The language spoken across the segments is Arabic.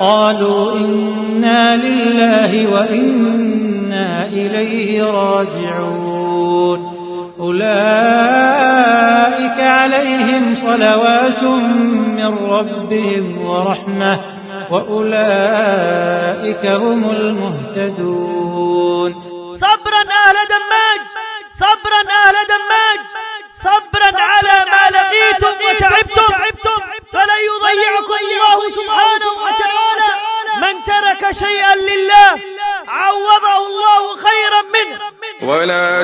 قالوا إنا لله وإنا إليه راجعون. أولئك عليهم صلوات من ربهم ورحمة وأولئك هم المهتدون. صبرا أهل دماج صبرا أهل دماج صبرا على ما لقيتم وتعبتم.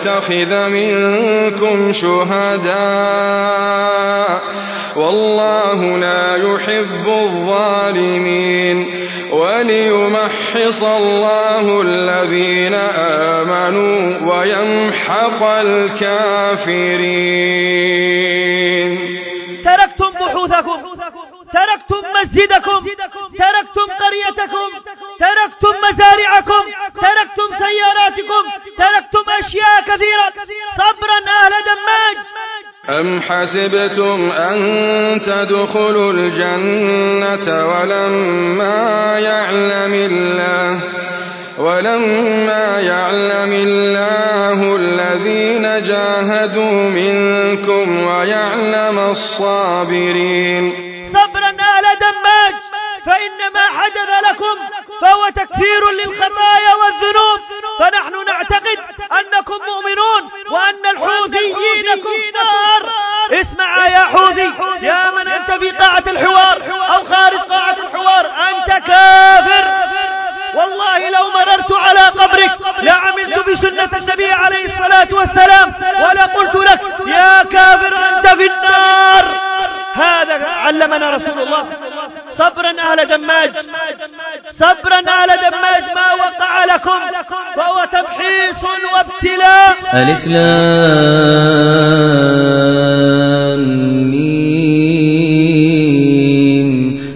ويتخذ منكم شهداء. والله لا يحب الظالمين. وليمحص الله الذين آمنوا ويمحق الكافرين. تركتم بحوثكم تركتم مسجدكم تركتم قريتكم تركتم مزارعكم تركتم سياراتكم تركتم أشياء كثيرة صبرا أهل دماج. أم حسبتم أن تدخلوا الجنة ولما يعلم الله ولما يعلم الله الذين جاهدوا منكم ويعلم الصابرين؟ صبرا أهل دماج. فإن ما حدث لكم فهو تكفير للخطايا والذنوب. فنحن نعتقد أنكم مؤمنون وأن الحوثيين كفار. اسمع يا حوثي يا من أنت في قاعة الحوار أو خارج قاعة الحوار أنت كافر. والله لو مررت على قبرك لعملت بسنة النبي عليه الصلاة والسلام ولقلت لك يا كافر أنت في النار. هذا علمنا رسول الله. صبرا أهل دماج. صبرا أهل دماج ما وقع لكم فهو تمحيص وابتلاء. ألف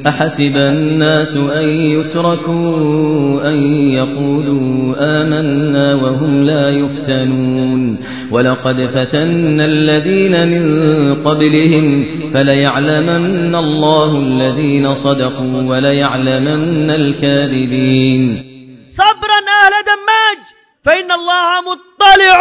أحسب الناس أن يتركوا أن يقولوا آمنا وهم لا يفتنون. ولقد فتنا الذين من قبلهم فليعلمن الله الذين صدقوا وليعلمن الكاذبين. صبرا أهل دماج فإن الله مطلع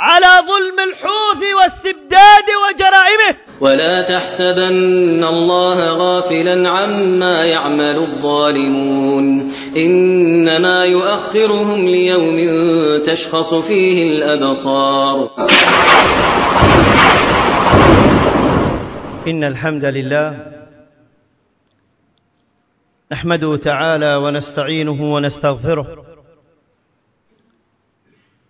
على ظلم الحوث واستبداد وجرائمه. ولا تحسبن الله غافلا عما يعمل الظالمون. إنما يؤخرهم ليوم تشخص فيه الأبصار. إن الحمد لله نحمده تعالى ونستعينه ونستغفره.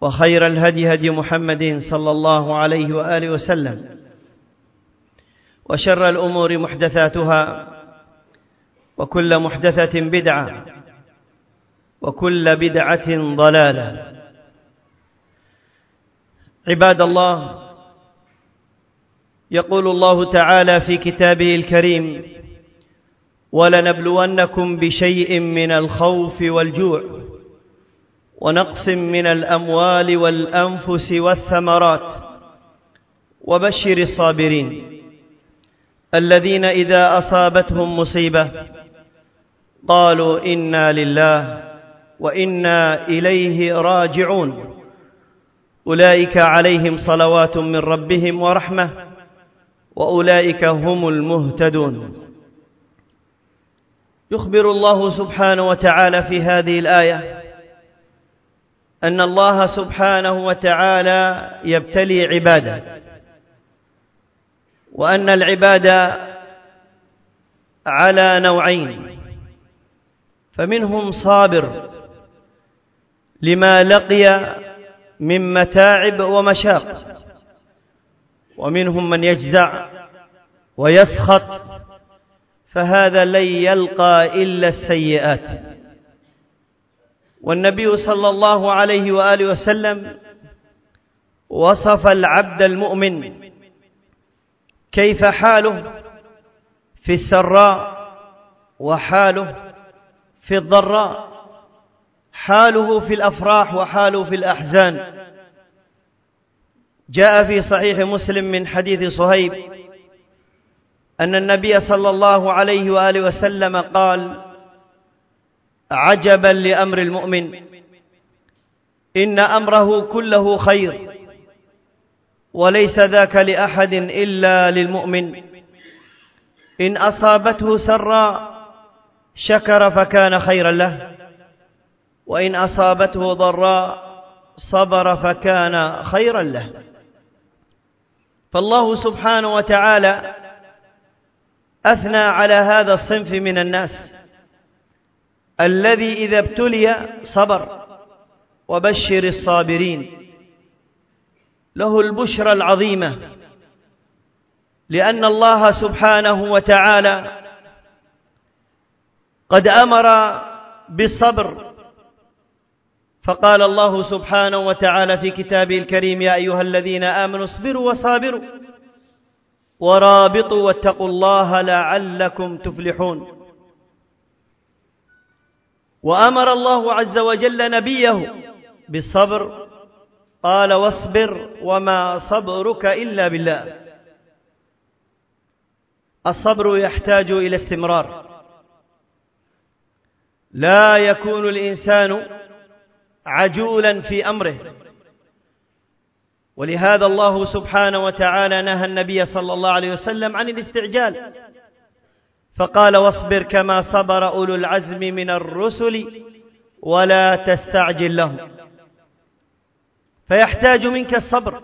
وخير الهدي هدي محمد صلى الله عليه وآله وسلم وشر الأمور محدثاتها وكل محدثة بدعة وكل بدعة ضلالة. عباد الله يقول الله تعالى في كتابه الكريم ولنبلونكم بشيء من الخوف والجوع ونقص من الأموال والأنفس والثمرات. وبشر الصابرين. الذين إذا أصابتهم مصيبة قالوا إنا لله وإنا إليه راجعون. أولئك عليهم صلوات من ربهم ورحمة وأولئك هم المهتدون. يخبر الله سبحانه وتعالى في هذه الآية أن الله سبحانه وتعالى يبتلي عباده وأن العباد على نوعين فمنهم صابر لما لقي من متاعب ومشاق ومنهم من يجزع ويسخط فهذا لن يلقى إلا السيئات. والنبي صلى الله عليه وآله وسلم وصف العبد المؤمن كيف حاله في السراء وحاله في الضراء حاله في الأفراح وحاله في الأحزان. جاء في صحيح مسلم من حديث صهيب أن النبي صلى الله عليه وآله وسلم قال عجبا لأمر المؤمن. إن أمره كله خير وليس ذاك لأحد إلا للمؤمن. إن أصابته سرا شكر فكان خيرا له وإن أصابته ضراء صبر فكان خيرا له. فالله سبحانه وتعالى أثنى على هذا الصنف من الناس. الذي إذا ابتلي صبر وبشر الصابرين. له البشرى العظيمة لأن الله سبحانه وتعالى قد أمر بالصبر. فقال الله سبحانه وتعالى في كتابه الكريم يا أيها الذين آمنوا اصبروا وصابروا ورابطوا واتقوا الله لعلكم تفلحون. وأمر الله عز وجل نبيه بالصبر. قال واصبر وما صبرك إلا بالله. الصبر يحتاج إلى استمرار. لا يكون الإنسان عجولا في أمره. ولهذا الله سبحانه وتعالى نهى النبي صلى الله عليه وسلم عن الاستعجال. فقال واصبر كما صبر أولو العزم من الرسل ولا تستعجل لهم. فيحتاج منك الصبر.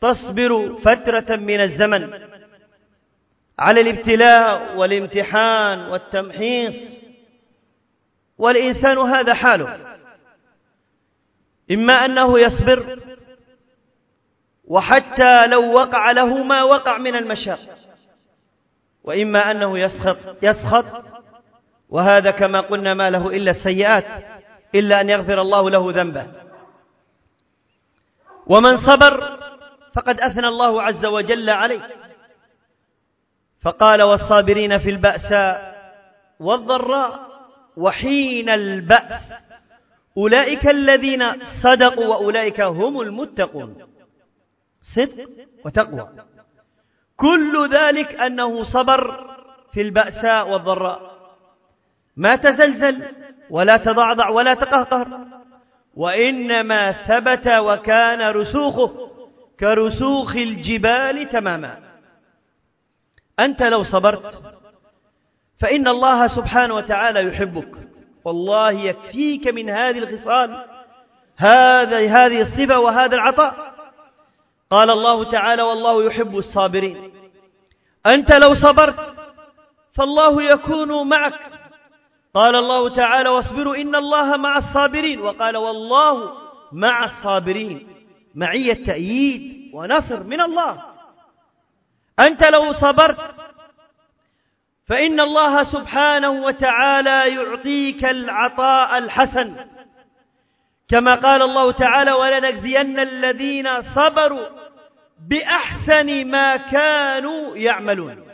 تصبر فترة من الزمن على الابتلاء والامتحان والتمحيص. والإنسان هذا حاله. إما أنه يصبر وحتى لو وقع له ما وقع من المشاق وإما أنه يسخط, يسخط. وهذا كما قلنا ما له إلا السيئات إلا أن يغفر الله له ذنبه. ومن صبر فقد أثنى الله عز وجل عليه. فقال والصابرين في البأساء والضراء وحين البأس أولئك الذين صدقوا وأولئك هم المتقون. صدق وتقوى. كل ذلك أنه صبر في البأساء والضراء. ما تزلزل ولا تضعضع ولا تقهقر وإنما ثبت وكان رسوخه كرسوخ الجبال تماما. أنت لو صبرت فإن الله سبحانه وتعالى يحبك. والله يكفيك من هذه الخصال هذا هذه الصفة وهذا العطاء. قال الله تعالى والله يحب الصابرين. أنت لو صبرت فالله يكون معك. قال الله تعالى واصبروا إن الله مع الصابرين. وقال والله مع الصابرين. معية تأييد ونصر من الله. أنت لو صبرت فإن الله سبحانه وتعالى يعطيك العطاء الحسن. كما قال الله تعالى ولنجزين الذين صبروا بأحسن ما كانوا يعملون.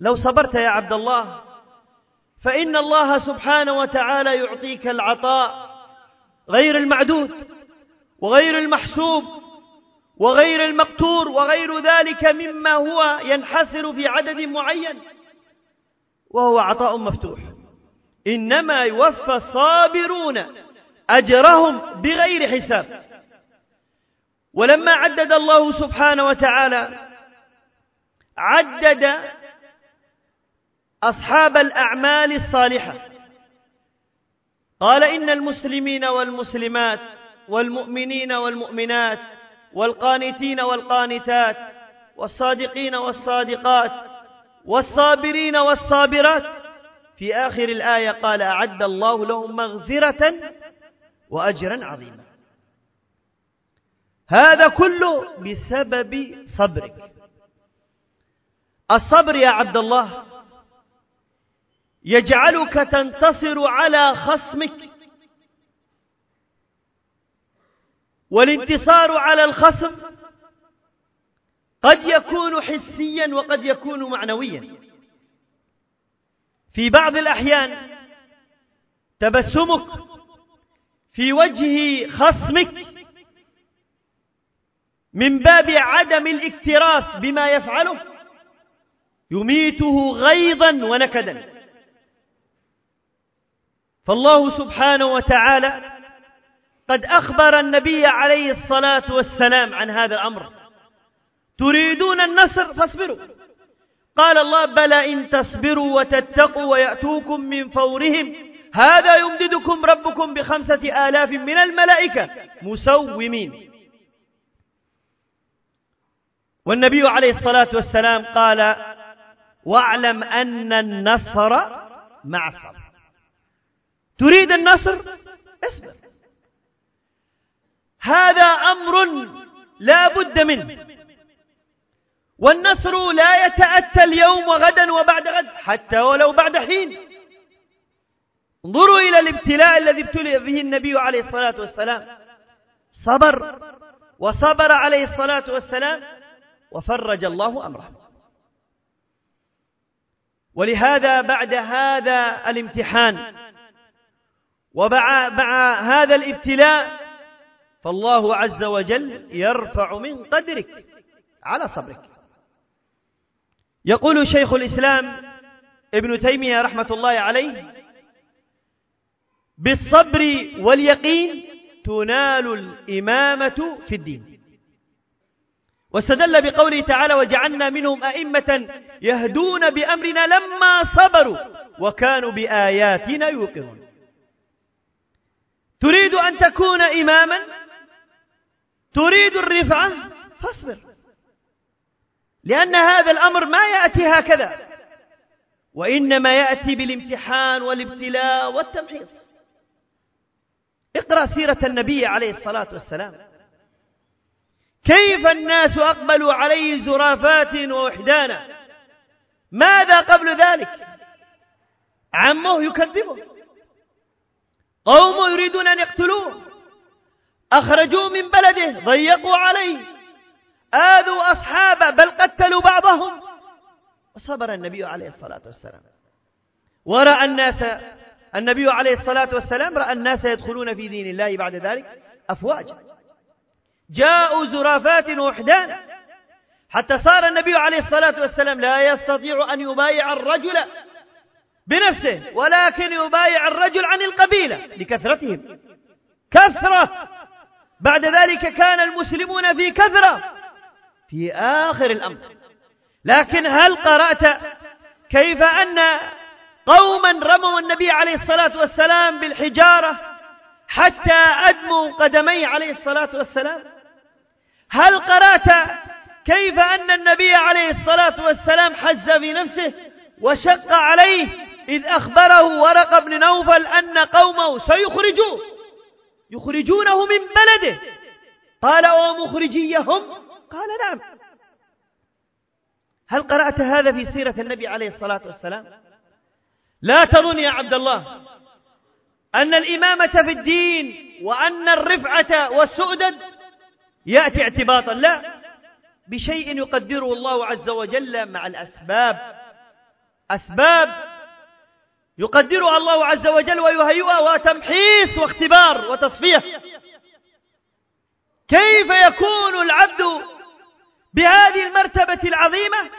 لو صبرت يا عبد الله فإن الله سبحانه وتعالى يعطيك العطاء غير المعدود وغير المحسوب وغير المقتور وغير ذلك مما هو ينحصر في عدد معين وهو عطاء مفتوح. إنما يوفى الصابرون أجرهم بغير حساب. ولما عدد الله سبحانه وتعالى عدد أصحاب الأعمال الصالحة. قال إن المسلمين والمسلمات والمؤمنين والمؤمنات والقانتين والقانتات والصادقين والصادقات والصابرين والصابرات. في آخر الآية قال أعد الله لهم مغفرة وأجرا عظيما. هذا كله بسبب صبرك. الصبر يا عبد الله يجعلك تنتصر على خصمك. والانتصار على الخصم قد يكون حسيا وقد يكون معنويا. في بعض الأحيان تبسمك في وجه خصمك من باب عدم الاكتراث بما يفعله يميته غيظا ونكدا. فالله سبحانه وتعالى قد أخبر النبي عليه الصلاة والسلام عن هذا الأمر. تريدون النصر؟ فاصبروا. قال الله بلى إن تصبروا وتتقوا ويأتوكم من فورهم هذا يمددكم ربكم بخمسة آلاف من الملائكة. مسومين. والنبي عليه الصلاة والسلام قال واعلم أن النصر مع الصبر تريد النصر؟ اصبر. هذا أمر لا بد منه. والنصر لا يتأتى اليوم وغدا وبعد غد حتى ولو بعد حين. انظروا إلى الابتلاء الذي ابتلي به النبي عليه الصلاة والسلام. صبر. وصبر عليه الصلاة والسلام. وفرج الله أمره. ولهذا بعد هذا الامتحان ومع هذا الابتلاء فالله عز وجل يرفع من قدرك على صبرك. يقول شيخ الإسلام ابن تيمية رحمة الله عليه بالصبر واليقين تنال الإمامة في الدين. واستدل بقوله تعالى وجعلنا منهم أئمة يهدون بأمرنا لما صبروا وكانوا بآياتنا يوقنون تريد أن تكون إماما؟ تريد الرفعة؟ فاصبر. لأن هذا الأمر ما يأتي هكذا. وإنما يأتي بالامتحان والابتلاء والتمحيص. اقرأ سيرة النبي عليه الصلاة والسلام. كيف الناس أقبلوا عليه زرافات ووحدانا؟ ماذا قبل ذلك؟ عمه يكذبه. قوم يريدون أن يقتلوه. أخرجوه من بلده ضيقوا عليه. آذوا أصحابه بل قتلوا بعضهم. وصبر النبي عليه الصلاة والسلام. ورأى الناس النبي عليه الصلاة والسلام رأى الناس يدخلون في دين الله بعد ذلك أفواجا جاءوا زرافات وحدانا حتى صار النبي عليه الصلاة والسلام لا يستطيع أن يبايع الرجل بنفسه ولكن يبايع الرجل عن القبيلة لكثرتهم. كثرة. بعد ذلك كان المسلمون في كثرة. في آخر الأمر. لكن هل قرأت كيف أن قوما رموا النبي عليه الصلاة والسلام بالحجارة حتى أدموا قدميه عليه الصلاة والسلام. هل قرأت كيف أن النبي عليه الصلاة والسلام حز في نفسه وشق عليه إذ أخبره ورق بن نوفل أن قومه سيخرجوه يخرجونه من بلده؟ قال ومخرجيهم قال نعم. هل قرأت هذا في سيرة النبي عليه الصلاة والسلام؟ لا تظن يا عبد الله أن الإمامة في الدين وأن الرفعة والسؤدد يأتي اعتباطا. لا بشيء يقدره الله عز وجل مع الأسباب. أسباب يقدرها الله عز وجل ويهيئها وتمحيص واختبار وتصفية كيف يكون العبد بهذه المرتبة العظيمة؟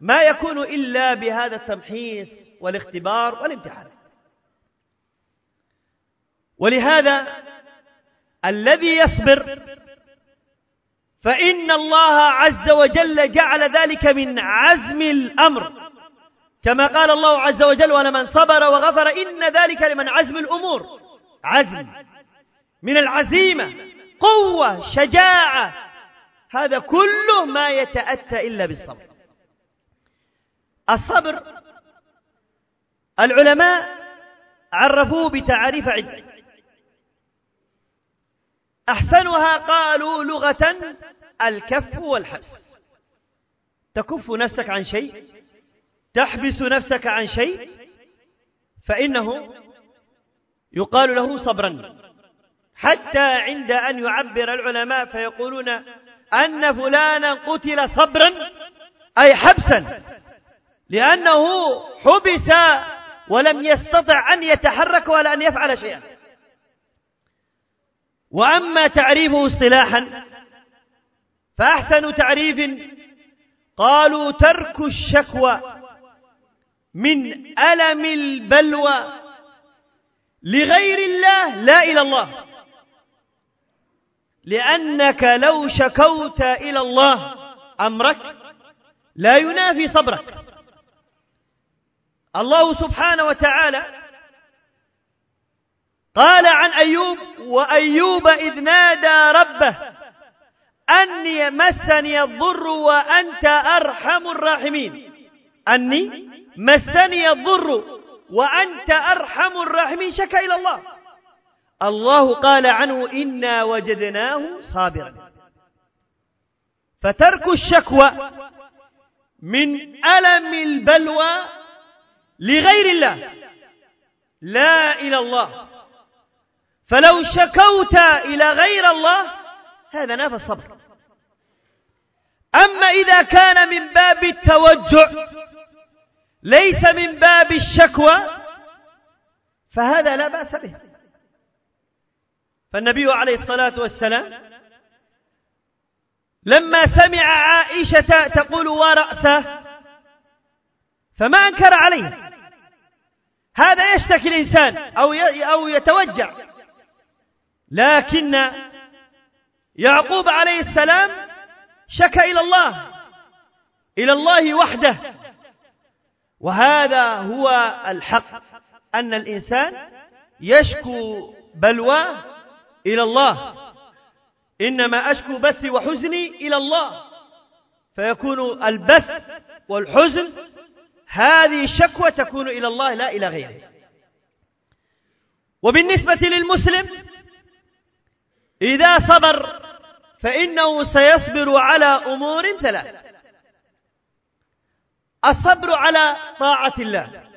ما يكون إلا بهذا التمحيص. والاختبار والامتحان. ولهذا الذي يصبر فإن الله عز وجل جعل ذلك من عزم الأمر. كما قال الله عز وجل ولمن صبر وغفر إن ذلك لمن عزم الأمور. عزم من العزيمة قوة شجاعة. هذا كله ما يتأتى إلا بالصبر. الصبر العلماء عرفوه بتعاريف عدة أحسنها قالوا لغة الكف والحبس. تكف نفسك عن شيء تحبس نفسك عن شيء فإنه يقال له صبرا. حتى عند أن يعبر العلماء فيقولون أن فلانا قتل صبرا أي حبسا لأنه حبس ولم يستطع أن يتحرك ولا أن يفعل شيئا. وأما تعريفه اصطلاحا فأحسن تعريف قالوا ترك الشكوى من ألم البلوى لغير الله لا إلى الله. لأنك لو شكوت إلى الله أمرك لا ينافي صبرك. الله سبحانه وتعالى قال عن أيوب وأيوب إذ نادى ربه أني مسني الضر وأنت أرحم الراحمين. أني مسني الضر وأنت أرحم الراحمين. شكا إلى الله. الله قال عنه إنا وجدناه صابرا. فترك الشكوى من ألم البلوى لغير الله. لا إلى الله. فلو شكوت إلى غير الله هذا نافى الصبر. أما إذا كان من باب التوجع ليس من باب الشكوى فهذا لا بأس به. فالنبي عليه الصلاة والسلام لما سمع عائشة تقول ورأسه فما أنكر عليه. هذا يشتكي الإنسان أو أو يتوجع. لكن يعقوب عليه السلام شكى إلى الله إلى الله وحده. وهذا هو الحق أن الإنسان يشكو بلواه إلى الله. إنما أشكو بثي وحزني إلى الله. فيكون البث والحزن هذه الشكوى تكون إلى الله لا إلى غيره. وبالنسبة للمسلم إذا صبر فإنه سيصبر على أمور ثلاث. الصبر على طاعة الله.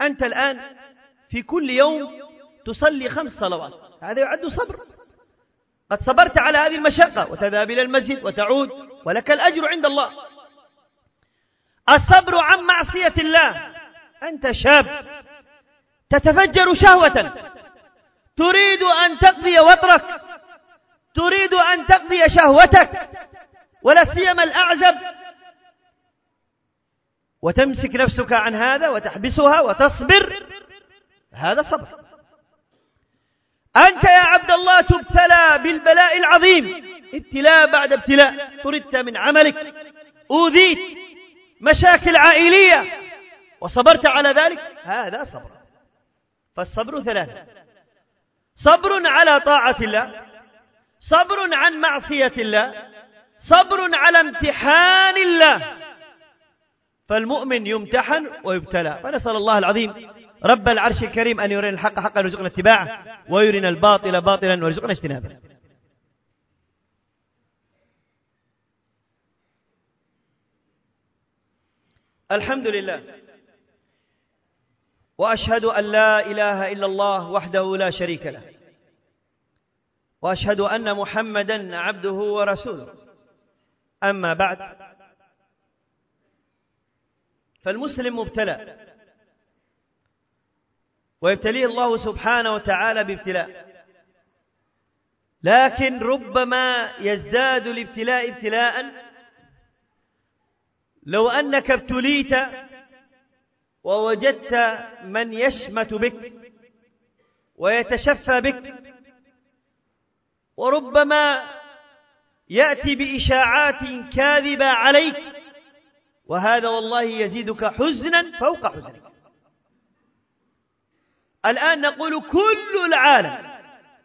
أنت الآن في كل يوم تصلي خمس صلوات. هذا يعد صبر. قد صبرت على هذه المشقة وتذهب إلى المسجد وتعود ولك الأجر عند الله. الصبر عن معصية الله. أنت شاب. تتفجر شهوة. تريد أن تقضي وطرك. تريد أن تقضي شهوتك. ولا سيما الأعزب. وتمسك نفسك عن هذا وتحبسها وتصبر. هذا صبر. أنت يا عبد الله تبتلى بالبلاء العظيم. ابتلاء بعد ابتلاء. طردت من عملك. أوذيت. مشاكل عائلية. وصبرت على ذلك؟ هذا صبر. فالصبر ثلاثة. صبر على طاعة الله. صبر عن معصية الله. صبر على امتحان الله. فالمؤمن يمتحن ويبتلى. فنسأل الله العظيم رب العرش الكريم أن يرينا الحق حقا ويرزقنا اتباعه ويرينا الباطل باطلا ويرزقنا اجتنابه. الحمد لله. وأشهد أن لا إله إلا الله وحده لا شريك له. وأشهد أن محمدا عبده ورسوله. أما بعد فالمسلم مبتلى. ويبتليه الله سبحانه وتعالى بابتلاء. لكن ربما يزداد الابتلاء ابتلاء لو أنك ابتليت ووجدت من يشمت بك ويتشفى بك وربما يأتي بإشاعات كاذبة عليك وهذا والله يزيدك حزنا فوق حزنك. الآن نقول كل العالم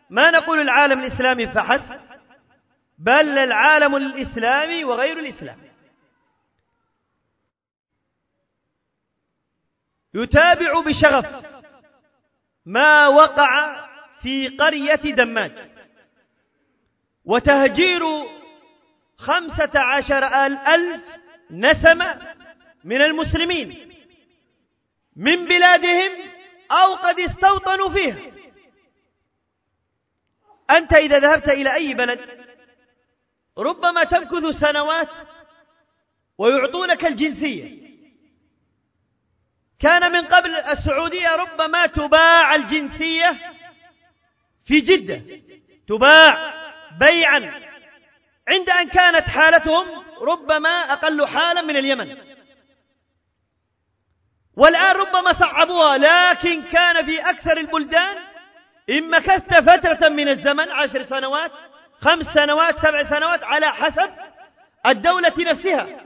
ما نقول العالم الإسلامي فحسب بل العالم الإسلامي وغير الإسلامي. يتابع بشغف ما وقع في قرية دماج. وتهجير خمسة عشر ألف نسمة من المسلمين من بلادهم أو قد استوطنوا فيها. أنت إذا ذهبت إلى أي بلد ربما تمكث سنوات ويعطونك الجنسية. كان من قبل السعودية ربما تباع الجنسية في جدة تباع بيعا. عند أن كانت حالتهم ربما أقل حالا من اليمن. والآن ربما صعبوها لكن كان في أكثر البلدان إن مكثت فترة من الزمن عشر سنوات خمس سنوات سبع سنوات على حسب الدولة نفسها.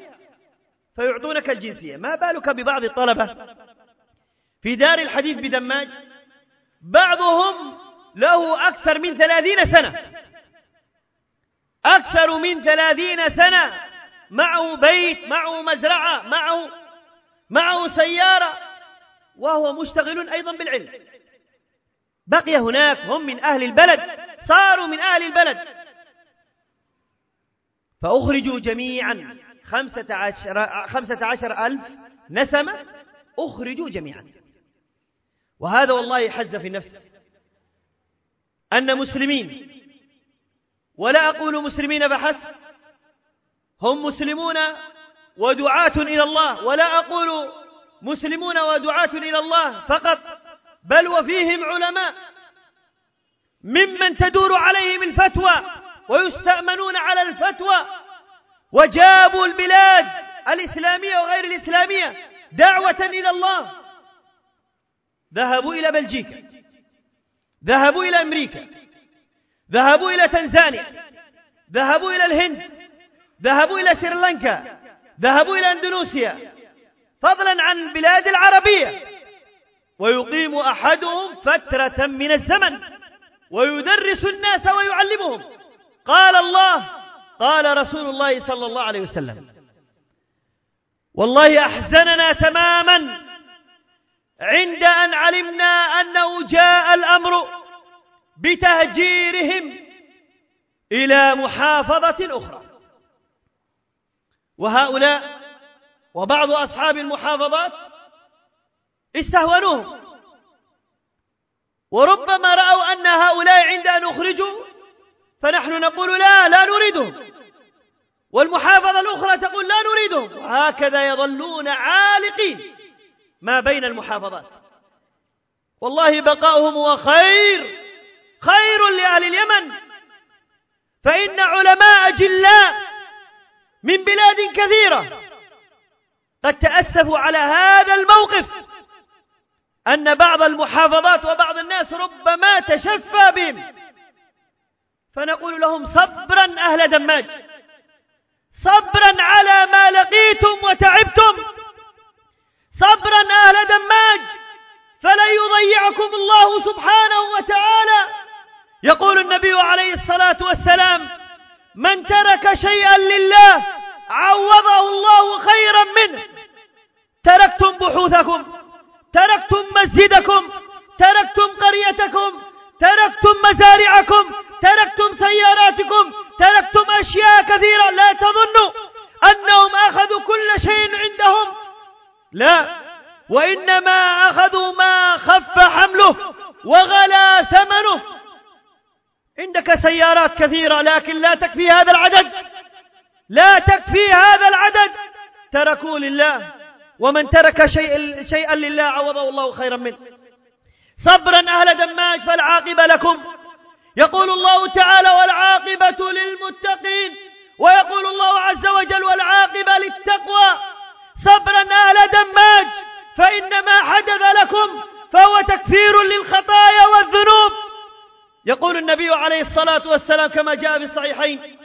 فيعطونك الجنسية. ما بالك ببعض الطلبة؟ في دار الحديث بدماج بعضهم له أكثر من ثلاثين سنة. أكثر من ثلاثين سنة معه بيت معه مزرعة معه معه سيارة وهو مشتغل أيضا بالعلم. بقي هناك هم من أهل البلد صاروا من أهل البلد. فأخرجوا جميعا. خمسة عشر, خمسة عشر ألف نسمة أخرجوا جميعا. وهذا والله حز في النفس أن مسلمين ولا أقول مسلمين فحسب هم مسلمون ودعاة إلى الله ولا أقول مسلمون ودعاة إلى الله فقط بل وفيهم علماء ممن تدور عليهم الفتوى ويستأمنون على الفتوى وجابوا البلاد الإسلامية وغير الإسلامية دعوة إلى الله. ذهبوا إلى بلجيكا. ذهبوا إلى أمريكا. ذهبوا إلى تنزانيا. ذهبوا إلى الهند. ذهبوا إلى سريلانكا. ذهبوا إلى أندونيسيا. فضلا عن البلاد العربية. ويقيم أحدهم فترة من الزمن. ويدرس الناس ويعلمهم. قال الله قال رسول الله صلى الله عليه وسلم والله أحزننا تماما عند أن علمنا أنه جاء الأمر بتهجيرهم إلى محافظة أخرى. وهؤلاء وبعض أصحاب المحافظات استهونوهم وربما رأوا أن هؤلاء عند أن أخرجوا فنحن نقول لا لا نريدهم والمحافظة الأخرى تقول لا نريدهم وهكذا يظلون عالقين ما بين المحافظات. والله بقاؤهم هو خير خير لأهل اليمن. فإن علماء جلاء من بلاد كثيرة قد تأسفوا على هذا الموقف أن بعض المحافظات وبعض الناس ربما تشفى بهم. فنقول لهم صبرا أهل دماج. صبرا على ما لقيتم وتعبتم. صبرا أهل دماج. فلن يضيعكم الله سبحانه وتعالى. يقول النبي عليه الصلاة والسلام من ترك شيئا لله عوضه الله خيرا منه. تركتم بحوثكم تركتم مسجدكم تركتم قريتكم تركتم مزارعكم تركتم سياراتكم تركتم أشياء كثيرة لا تظنوا أنهم أخذوا كل شيء عندهم. لا وإنما أخذوا ما خف حمله وغلا ثمنه. عندك سيارات كثيرة لكن لا تكفي هذا العدد. لا تكفي هذا العدد. تركوا لله ومن ترك شيئا لله عوضه الله خيرا منه. صبرا أهل دماج فالعاقبة لكم. يقول الله تعالى والعاقبة للمتقين ويقول الله عز وجل والعاقبة للتقوى. صبرا أهل دماج فإن ما حدث لكم فهو تكفير للخطايا والذنوب. يقول النبي عليه الصلاة والسلام كما جاء في الصحيحين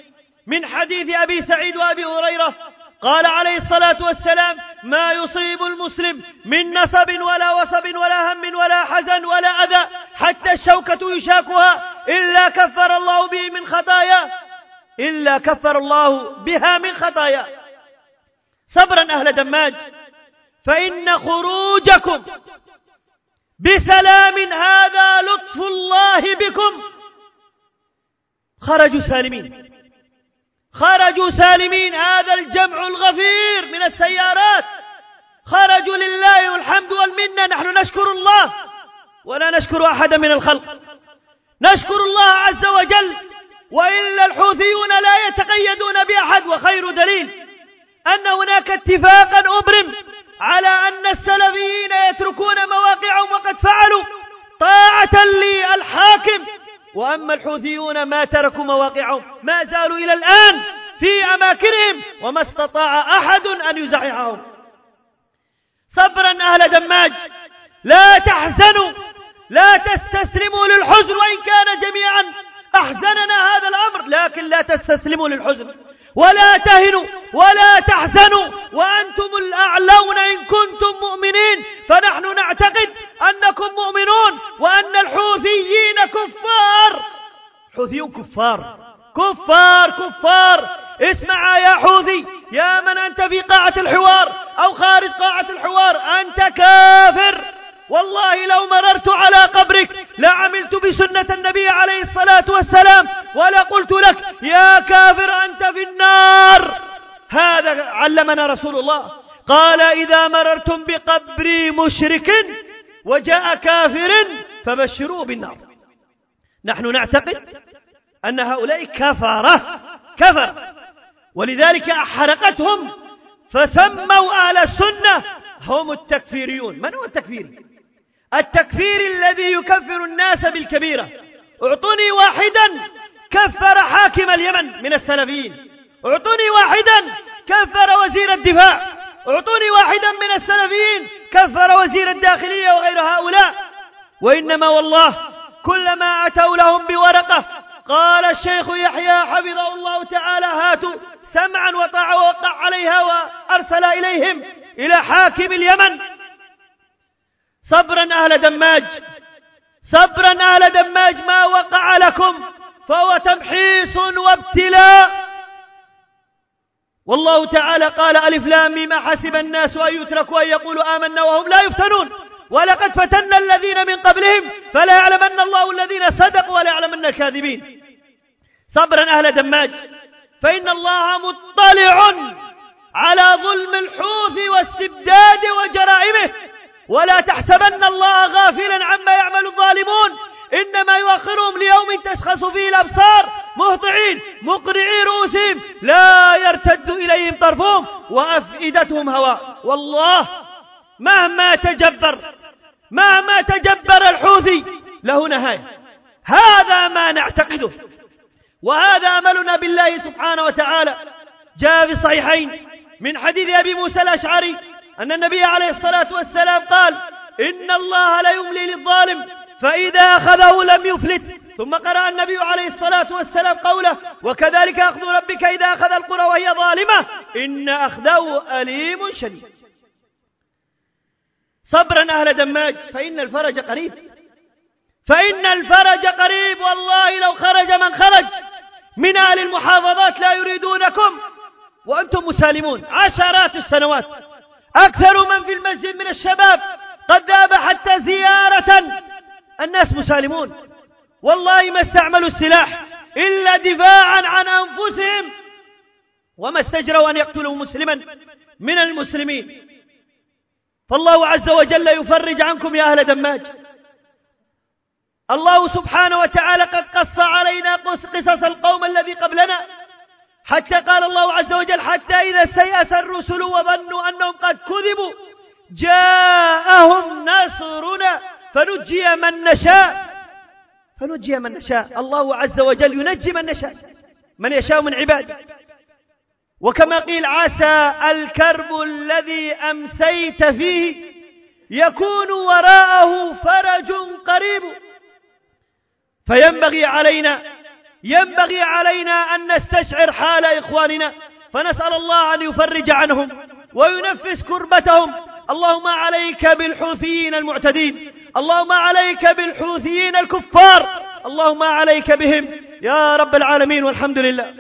من حديث أبي سعيد وأبي هريرة قال عليه الصلاة والسلام ما يصيب المسلم من نصب ولا وصب ولا هم ولا حزن ولا أذى حتى الشوكة يشاكها إلا كفر الله به من خطايا إلا كفر الله بها من خطايا. صبرا أهل دماج فإن خروجكم بسلام هذا لطف الله بكم. خرجوا سالمين. خرجوا سالمين هذا الجمع الغفير من السيارات. خرجوا لله والحمد والمنة. نحن نشكر الله ولا نشكر أحدا من الخلق. نشكر الله عز وجل وإلا الحوثيون لا يتقيدون بأحد. وخير دليل أن هناك اتفاقا أبرم على أن السلفيين يتركون مواقعهم وقد فعلوا. طاعة للحاكم وأما الحوثيون ما تركوا مواقعهم ما زالوا إلى الآن في أماكنهم وما استطاع أحد أن يزععهم صبرا أهل دماج لا تحزنوا لا تستسلموا للحزن وإن كان جميعا أحزننا هذا الأمر لكن لا تستسلموا للحزن. ولا تهنوا ولا تحزنوا وأنتم الأعلون إن كنتم مؤمنين فنحن نعتقد أنكم مؤمنون وأن الحوثيين كفار. حوثيون كفار كفار كفار. اسمع يا حوثي. يا من أنت في قاعة الحوار أو خارج قاعة الحوار؟ أنت كافر. والله لو مررت على قبرك لعملت بسنة النبي عليه الصلاة والسلام ولقلت لك يا كافر أنت في النار. هذا علمنا رسول الله. قال إذا مررتم بقبر مشرك وجاء كافر فبشروه بالنار. نحن نعتقد أن هؤلاء كفرة كفر. ولذلك أحرقتهم فسموا أهل السنة هم التكفيريون. من هو التكفيري التكفير الذي يكفر الناس بالكبيرة. أعطوني واحدا كفر حاكم اليمن من السلفيين. أعطوني واحدا كفر وزير الدفاع. أعطوني واحدا من السلفيين كفر وزير الداخلية وغير هؤلاء. وإنما والله كلما أتوا لهم بورقة قال الشيخ يحيى حفظه الله تعالى هاتوا سمعا وطاعة ووقع عليها وأرسل إليهم إلى حاكم اليمن. صبرا أهل دماج. صبرا أهل دماج ما وقع لكم فهو تمحيص وابتلاء. والله تعالى قال ألف لام ما حسب الناس أن يتركوا أن يقولوا آمنا وهم لا يفتنون. ولقد فتنا الذين من قبلهم فلا يعلمن الله الذين صدقوا ولا يعلمن الكاذبين. صبرا أهل دماج. فإن الله مطلع على ظلم الحوث واستبداد وجرائمه. ولا تحسبن الله غافلا عما يعمل الظالمون. إنما يؤخرهم ليوم تشخص فيه الأبصار. مهطعين مقرعي رؤوسهم. لا يرتد إليهم طرفهم وأفئدتهم هواء. والله مهما تجبر مهما تجبر الحوثي له نهاية. هذا ما نعتقده. وهذا أملنا بالله سبحانه وتعالى. جاء في الصحيحين من حديث أبي موسى الأشعري أن النبي عليه الصلاة والسلام قال إن الله لا يملي للظالم فإذا أخذه لم يفلت. ثم قرأ النبي عليه الصلاة والسلام قوله وكذلك أخذ ربك إذا أخذ القرى وهي ظالمة. إن أخذه أليم شديد. صبرا أهل دماج. فإن الفرج قريب. فإن الفرج قريب والله لو خرج من خرج. من أهل المحافظات لا يريدونكم. وأنتم مسالمون. عشرات السنوات. أكثر من في المسجد من الشباب. قد ذهب حتى زيارة. الناس مسالمون. والله ما استعملوا السلاح إلا دفاعا عن أنفسهم. وما استجروا أن يقتلوا مسلما. من المسلمين. فالله عز وجل يفرج عنكم يا أهل دماج. الله سبحانه وتعالى قد قص علينا قصص القوم الذي قبلنا. حتى قال الله عز وجل حتى إذا استيأس الرسل وظنوا أنهم قد كذبوا جاءهم نصرنا. فنجي من نشاء. فنجي من نشاء. الله عز وجل ينجي من نشاء. من يشاء من عباده. وكما قيل عسى الكرب الذي أمسيت فيه يكون وراءه فرج قريب. فينبغي علينا ينبغي علينا أن نستشعر حال إخواننا فنسأل الله أن يفرج عنهم وينفس كربتهم. اللهم عليك بالحوثيين المعتدين اللهم عليك بالحوثيين الكفار اللهم عليك بهم. يا رب العالمين والحمد لله.